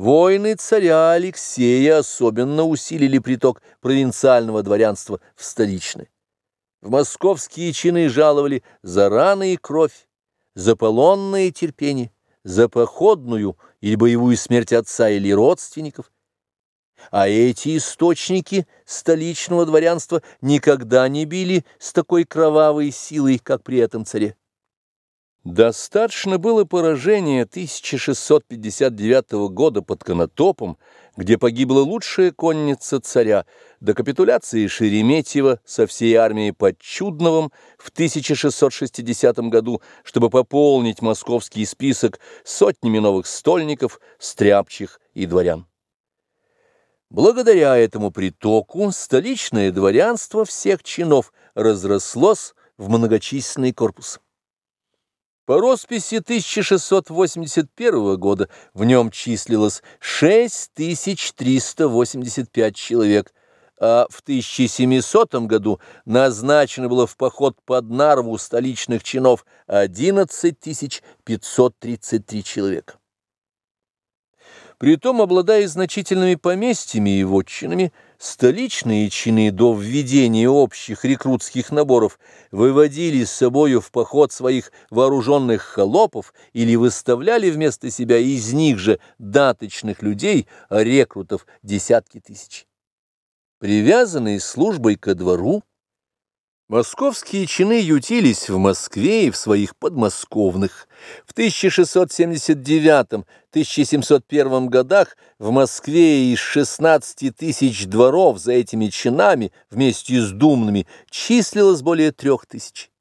Войны царя Алексея особенно усилили приток провинциального дворянства в столичное. В московские чины жаловали за раны и кровь, за полонное терпение, за походную или боевую смерть отца или родственников. А эти источники столичного дворянства никогда не били с такой кровавой силой, как при этом царе. Достаточно было поражения 1659 года под Конотопом, где погибла лучшая конница царя, до капитуляции Шереметьева со всей армией под Чудновым в 1660 году, чтобы пополнить московский список сотнями новых стольников, стряпчих и дворян. Благодаря этому притоку столичное дворянство всех чинов разрослось в многочисленный корпус. По росписи 1681 года в нем числилось 6385 человек, а в 1700 году назначено было в поход под Нарву столичных чинов 11533 человека. Притом, обладая значительными поместьями и вотчинами, столичные чины до введения общих рекрутских наборов выводили с собою в поход своих вооруженных холопов или выставляли вместо себя из них же даточных людей, рекрутов десятки тысяч. Привязанные службой ко двору, Московские чины ютились в Москве и в своих подмосковных. В 1679-1701 годах в Москве из 16 тысяч дворов за этими чинами вместе с думными числилось более трех тысяч.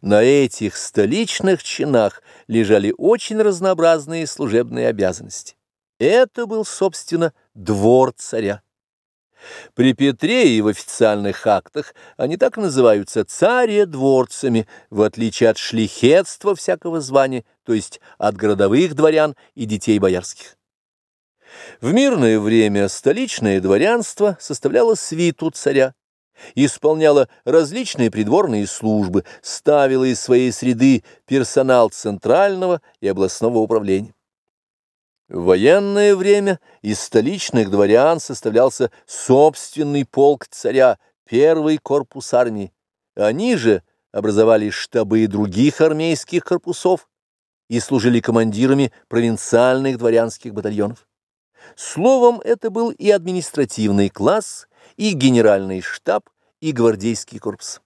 На этих столичных чинах лежали очень разнообразные служебные обязанности. Это был, собственно, двор царя. При Петре и в официальных актах они так называются царедворцами, в отличие от шлихетства всякого звания, то есть от городовых дворян и детей боярских. В мирное время столичное дворянство составляло свиту царя, исполняло различные придворные службы, ставило из своей среды персонал центрального и областного управления. В военное время из столичных дворян составлялся собственный полк царя, первый корпус армии. Они же образовали штабы других армейских корпусов и служили командирами провинциальных дворянских батальонов. Словом, это был и административный класс, и генеральный штаб, и гвардейский корпус.